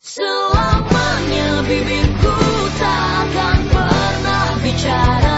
Selamanya bibirku takkan pernah bicara.